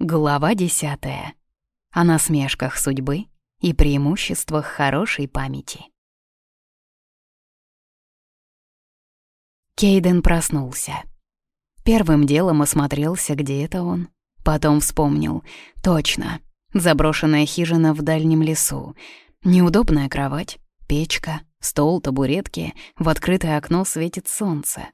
Глава десятая. О насмешках судьбы и преимуществах хорошей памяти. Кейден проснулся. Первым делом осмотрелся, где это он. Потом вспомнил. Точно. Заброшенная хижина в дальнем лесу. Неудобная кровать, печка, стол, табуретки. В открытое окно светит солнце.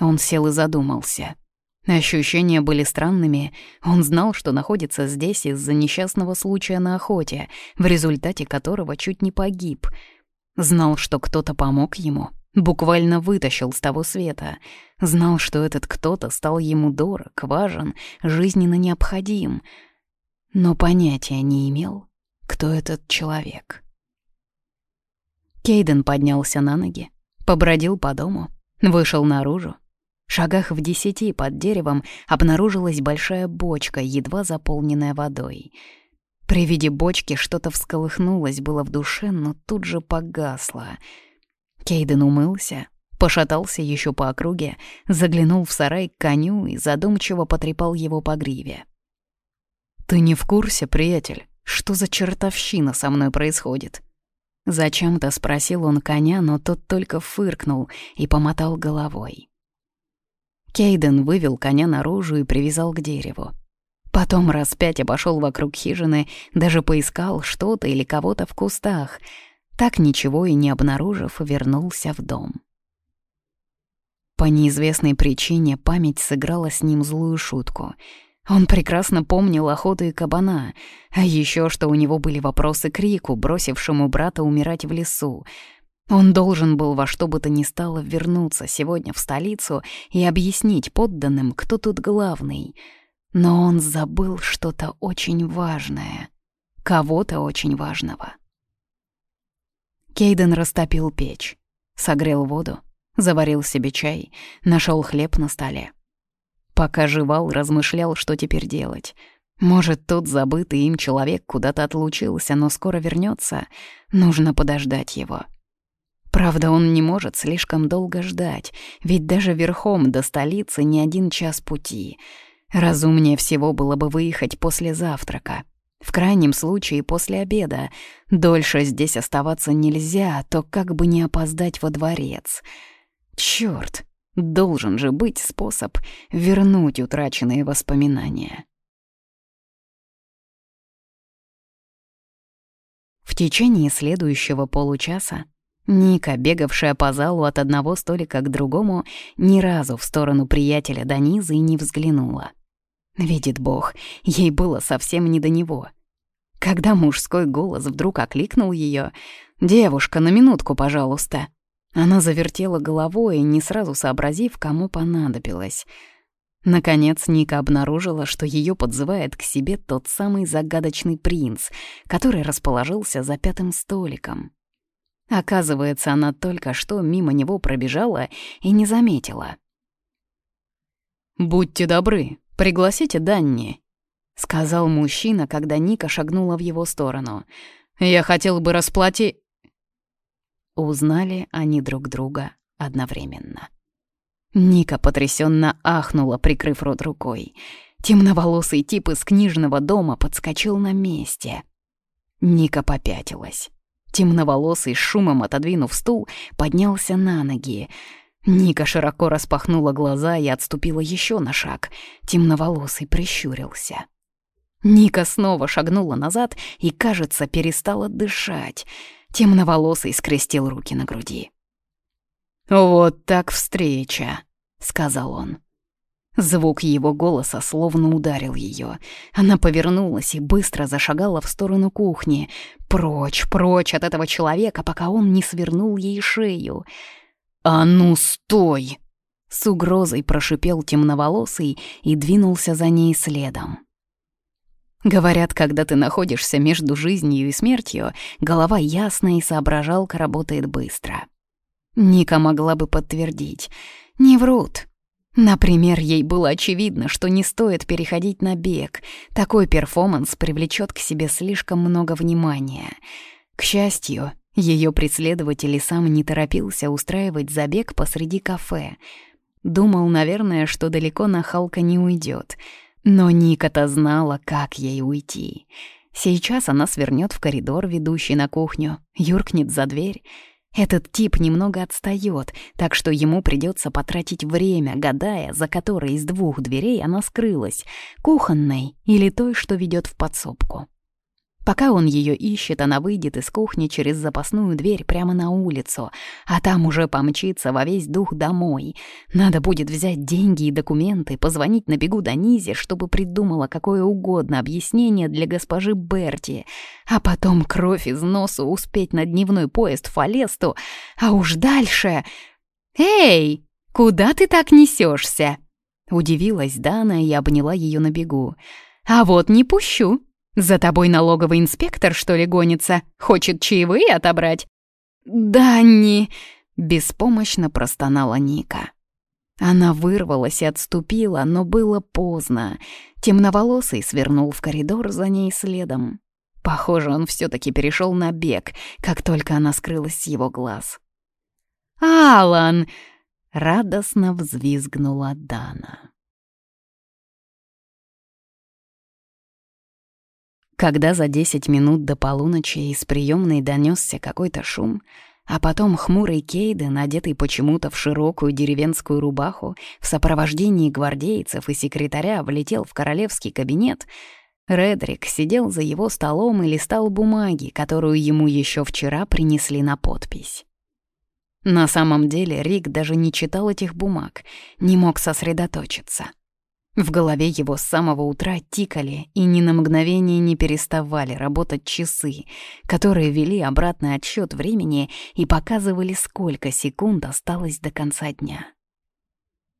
Он сел и задумался — Ощущения были странными. Он знал, что находится здесь из-за несчастного случая на охоте, в результате которого чуть не погиб. Знал, что кто-то помог ему, буквально вытащил с того света. Знал, что этот кто-то стал ему дорог, важен, жизненно необходим. Но понятия не имел, кто этот человек. Кейден поднялся на ноги, побродил по дому, вышел наружу, шагах в десяти под деревом обнаружилась большая бочка, едва заполненная водой. При виде бочки что-то всколыхнулось было в душе, но тут же погасло. Кейден умылся, пошатался еще по округе, заглянул в сарай к коню и задумчиво потрепал его по гриве. «Ты не в курсе, приятель, что за чертовщина со мной происходит?» Зачем-то спросил он коня, но тот только фыркнул и помотал головой. Кейден вывел коня наружу и привязал к дереву. Потом раз пять обошел вокруг хижины, даже поискал что-то или кого-то в кустах. Так ничего и не обнаружив, вернулся в дом. По неизвестной причине память сыграла с ним злую шутку. Он прекрасно помнил охоту и кабана, а еще что у него были вопросы к Рику, бросившему брата умирать в лесу, он должен был во что бы то ни стало вернуться сегодня в столицу и объяснить подданным, кто тут главный. Но он забыл что-то очень важное. Кого-то очень важного. Кейден растопил печь, согрел воду, заварил себе чай, нашел хлеб на столе. Пока жевал, размышлял, что теперь делать. Может, тот забытый им человек куда-то отлучился, но скоро вернется. Нужно подождать его. Правда, он не может слишком долго ждать, ведь даже верхом до столицы не один час пути. Разумнее всего было бы выехать после завтрака. В крайнем случае после обеда. Дольше здесь оставаться нельзя, то как бы не опоздать во дворец. Чёрт, должен же быть способ вернуть утраченные воспоминания. В течение следующего получаса Ника, бегавшая по залу от одного столика к другому, ни разу в сторону приятеля Данизы и не взглянула. Видит Бог, ей было совсем не до него. Когда мужской голос вдруг окликнул ее «Девушка, на минутку, пожалуйста», она завертела головой, не сразу сообразив, кому понадобилось. Наконец Ника обнаружила, что ее подзывает к себе тот самый загадочный принц, который расположился за пятым столиком. Оказывается, она только что мимо него пробежала и не заметила. «Будьте добры, пригласите Данни», — сказал мужчина, когда Ника шагнула в его сторону. «Я хотел бы расплати...» Узнали они друг друга одновременно. Ника потрясенно ахнула, прикрыв рот рукой. Темноволосый тип из книжного дома подскочил на месте. Ника попятилась. Темноволосый, шумом отодвинув стул, поднялся на ноги. Ника широко распахнула глаза и отступила еще на шаг. Темноволосый прищурился. Ника снова шагнула назад и, кажется, перестала дышать. Темноволосый скрестил руки на груди. «Вот так встреча», — сказал он. Звук его голоса словно ударил ее. Она повернулась и быстро зашагала в сторону кухни. Прочь, прочь от этого человека, пока он не свернул ей шею. «А ну, стой!» С угрозой прошипел темноволосый и двинулся за ней следом. Говорят, когда ты находишься между жизнью и смертью, голова ясная и соображалка работает быстро. Ника могла бы подтвердить. Не врут. Например, ей было очевидно, что не стоит переходить на бег. Такой перформанс привлечет к себе слишком много внимания. К счастью, ее преследователь и сам не торопился устраивать забег посреди кафе. Думал, наверное, что далеко нахалка не уйдет. Но Ника-то знала, как ей уйти. Сейчас она свернет в коридор, ведущий на кухню, юркнет за дверь. Этот тип немного отстает, так что ему придется потратить время, гадая, за которой из двух дверей она скрылась — кухонной или той, что ведет в подсобку. Пока он ее ищет, она выйдет из кухни через запасную дверь прямо на улицу, а там уже помчится во весь дух домой. Надо будет взять деньги и документы, позвонить на бегу Донизе, чтобы придумала какое угодно объяснение для госпожи Берти, а потом кровь из носу успеть на дневной поезд в Фалесту, а уж дальше... «Эй, куда ты так несешься? Удивилась Дана и обняла ее на бегу. «А вот не пущу!» За тобой налоговый инспектор, что ли, гонится? Хочет чаевые отобрать?» «Да не...» — беспомощно простонала Ника. Она вырвалась и отступила, но было поздно. Темноволосый свернул в коридор за ней следом. Похоже, он все таки перешел на бег, как только она скрылась с его глаз. «Алан!» — радостно взвизгнула Дана. Когда за десять минут до полуночи из приемной донесся какой-то шум, а потом хмурый Кейден, одетый почему-то в широкую деревенскую рубаху, в сопровождении гвардейцев и секретаря влетел в королевский кабинет, Редрик сидел за его столом и листал бумаги, которую ему еще вчера принесли на подпись. На самом деле Рик даже не читал этих бумаг, не мог сосредоточиться — в голове его с самого утра тикали и ни на мгновение не переставали работать часы, которые вели обратный отсчет времени и показывали, сколько секунд осталось до конца дня.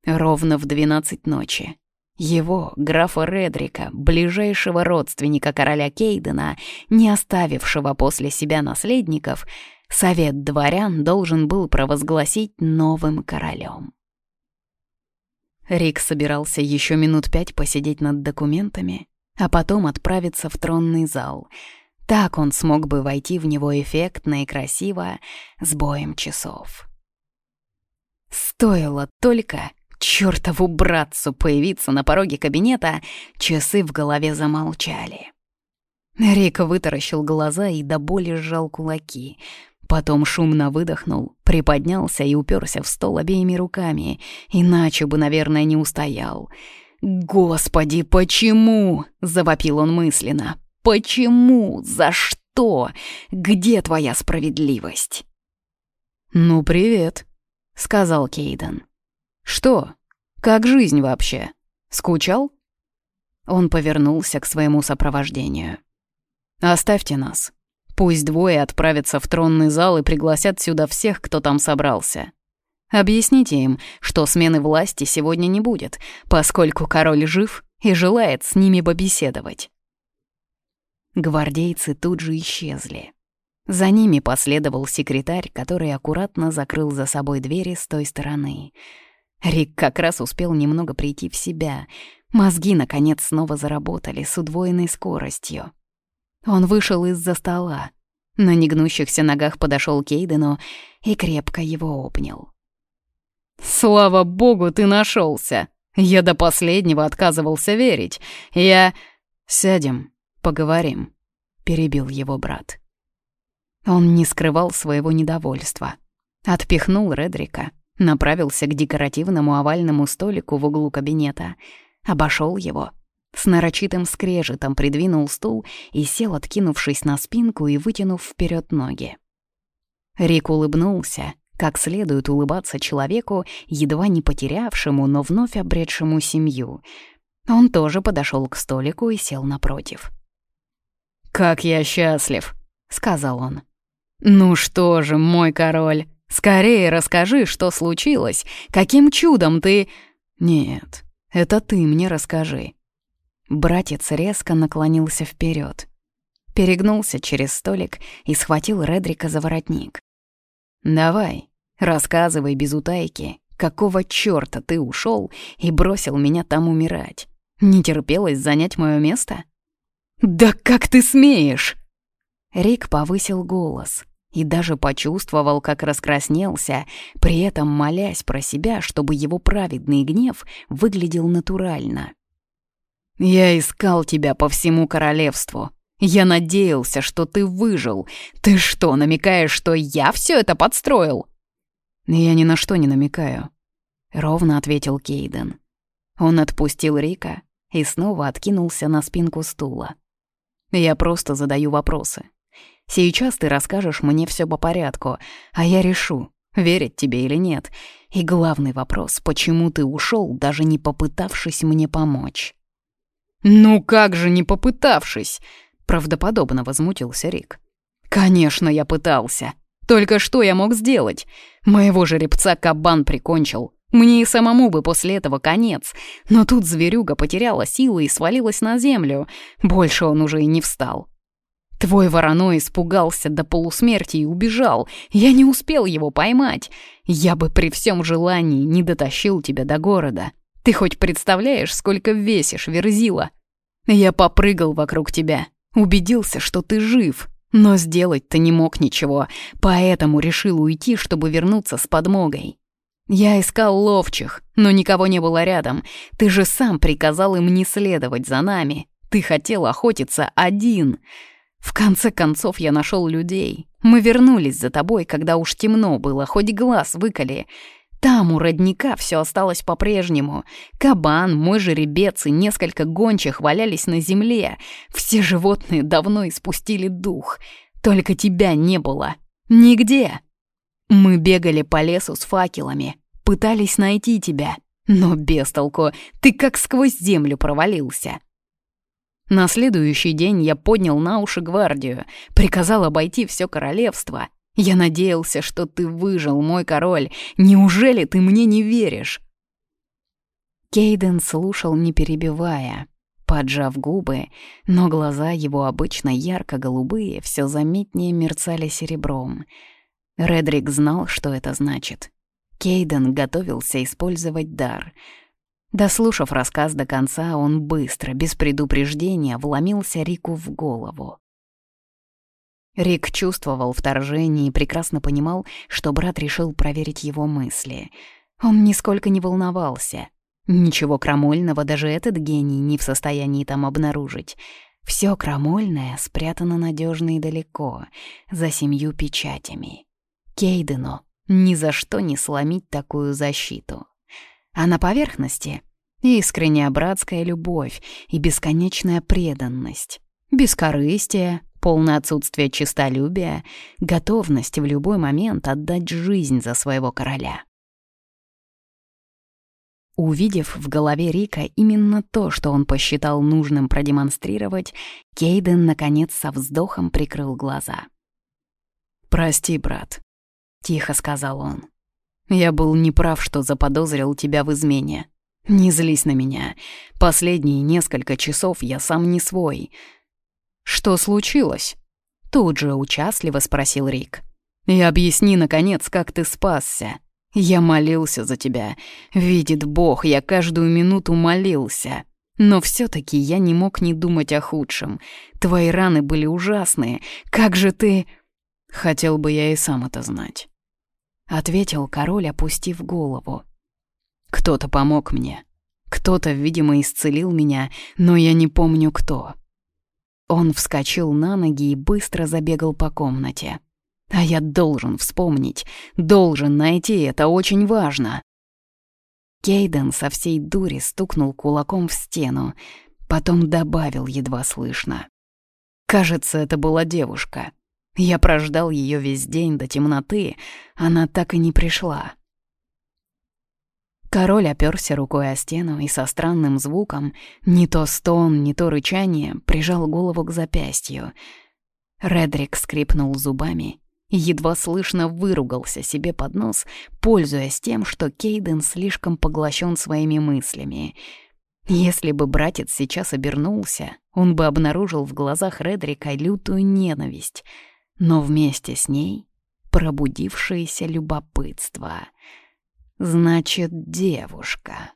Ровно в двенадцать ночи его, графа Редрика, ближайшего родственника короля Кейдена, не оставившего после себя наследников, совет дворян должен был провозгласить новым королем. Рик собирался еще минут пять посидеть над документами, а потом отправиться в тронный зал. Так он смог бы войти в него эффектно и красиво, с боем часов. Стоило только чертову братцу появиться на пороге кабинета, часы в голове замолчали. Рик вытаращил глаза и до боли сжал кулаки — Потом шумно выдохнул, приподнялся и уперся в стол обеими руками, иначе бы, наверное, не устоял. «Господи, почему?» — завопил он мысленно. «Почему? За что? Где твоя справедливость?» «Ну, привет», — сказал Кейден. «Что? Как жизнь вообще? Скучал?» Он повернулся к своему сопровождению. «Оставьте нас. Пусть двое отправятся в тронный зал и пригласят сюда всех, кто там собрался. Объясните им, что смены власти сегодня не будет, поскольку король жив и желает с ними побеседовать. Гвардейцы тут же исчезли. За ними последовал секретарь, который аккуратно закрыл за собой двери с той стороны. Рик как раз успел немного прийти в себя. Мозги, наконец, снова заработали с удвоенной скоростью. Он вышел из-за стола. На негнущихся ногах подошел Кейдену и крепко его обнял. «Слава богу, ты нашелся! Я до последнего отказывался верить. Я...» «Сядем, поговорим», — перебил его брат. Он не скрывал своего недовольства. Отпихнул Редрика, направился к декоративному овальному столику в углу кабинета, обошел его — с нарочитым скрежетом придвинул стул и сел, откинувшись на спинку и вытянув вперед ноги. Рик улыбнулся, как следует улыбаться человеку, едва не потерявшему, но вновь обретшему семью. Он тоже подошел к столику и сел напротив. «Как я счастлив!» — сказал он. «Ну что же, мой король, скорее расскажи, что случилось. Каким чудом ты...» «Нет, это ты мне расскажи», Братец резко наклонился вперед, перегнулся через столик и схватил Редрика за воротник. «Давай, рассказывай без утайки, какого чёрта ты ушел и бросил меня там умирать? Не терпелось занять мое место?» «Да как ты смеешь?» Рик повысил голос и даже почувствовал, как раскраснелся, при этом молясь про себя, чтобы его праведный гнев выглядел натурально. Я искал тебя по всему королевству. Я надеялся, что ты выжил. Ты что, намекаешь, что я все это подстроил?» «Я ни на что не намекаю», — ровно ответил Кейден. Он отпустил Рика и снова откинулся на спинку стула. «Я просто задаю вопросы. Сейчас ты расскажешь мне все по порядку, а я решу, верить тебе или нет. И главный вопрос, почему ты ушел, даже не попытавшись мне помочь?» «Ну как же не попытавшись?» — правдоподобно возмутился Рик. «Конечно, я пытался. Только что я мог сделать? Моего жеребца кабан прикончил. Мне и самому бы после этого конец. Но тут зверюга потеряла силы и свалилась на землю. Больше он уже и не встал. Твой вороной испугался до полусмерти и убежал. Я не успел его поймать. Я бы при всем желании не дотащил тебя до города. Ты хоть представляешь, сколько весишь, Верзила? Я попрыгал вокруг тебя, убедился, что ты жив, но сделать-то не мог ничего, поэтому решил уйти, чтобы вернуться с подмогой. Я искал ловчих, но никого не было рядом. Ты же сам приказал им не следовать за нами. Ты хотел охотиться один. В конце концов я нашел людей. Мы вернулись за тобой, когда уж темно было, хоть глаз выколи. Там у родника все осталось по-прежнему. Кабан, мой жеребец и несколько гончих валялись на земле. Все животные давно испустили дух. Только тебя не было. Нигде. Мы бегали по лесу с факелами, пытались найти тебя. Но без толку, ты как сквозь землю провалился. На следующий день я поднял на уши гвардию, приказал обойти все королевство — я надеялся, что ты выжил, мой король. Неужели ты мне не веришь?» Кейден слушал, не перебивая, поджав губы, но глаза его обычно ярко-голубые все заметнее мерцали серебром. Редрик знал, что это значит. Кейден готовился использовать дар. Дослушав рассказ до конца, он быстро, без предупреждения, вломился Рику в голову. Рик чувствовал вторжение и прекрасно понимал, что брат решил проверить его мысли. Он нисколько не волновался. Ничего крамольного даже этот гений не в состоянии там обнаружить. Все крамольное спрятано надежно и далеко, за семью печатями. Кейдену ни за что не сломить такую защиту. А на поверхности — искренняя братская любовь и бесконечная преданность, бескорыстие, полное отсутствие честолюбия, готовность в любой момент отдать жизнь за своего короля. Увидев в голове Рика именно то, что он посчитал нужным продемонстрировать, Кейден, наконец, со вздохом прикрыл глаза. «Прости, брат», — тихо сказал он. «Я был неправ, что заподозрил тебя в измене. Не злись на меня. Последние несколько часов я сам не свой. «Что случилось?» Тут же участливо спросил Рик. «И объясни, наконец, как ты спасся. Я молился за тебя. Видит Бог, я каждую минуту молился. Но все таки я не мог не думать о худшем. Твои раны были ужасные. Как же ты...» «Хотел бы я и сам это знать», — ответил король, опустив голову. «Кто-то помог мне. Кто-то, видимо, исцелил меня, но я не помню кто. Он вскочил на ноги и быстро забегал по комнате. А я должен вспомнить, должен найти, это очень важно. Кейден со всей дури стукнул кулаком в стену, потом добавил едва слышно. Кажется, это была девушка. Я прождал ее весь день до темноты, она так и не пришла. Король оперся рукой о стену и со странным звуком, не то стон, не то рычание, прижал голову к запястью. Редрик скрипнул зубами и едва слышно выругался себе под нос, пользуясь тем, что Кейден слишком поглощен своими мыслями. Если бы братец сейчас обернулся, он бы обнаружил в глазах Редрика лютую ненависть, но вместе с ней пробудившееся любопытство — Значит, девушка.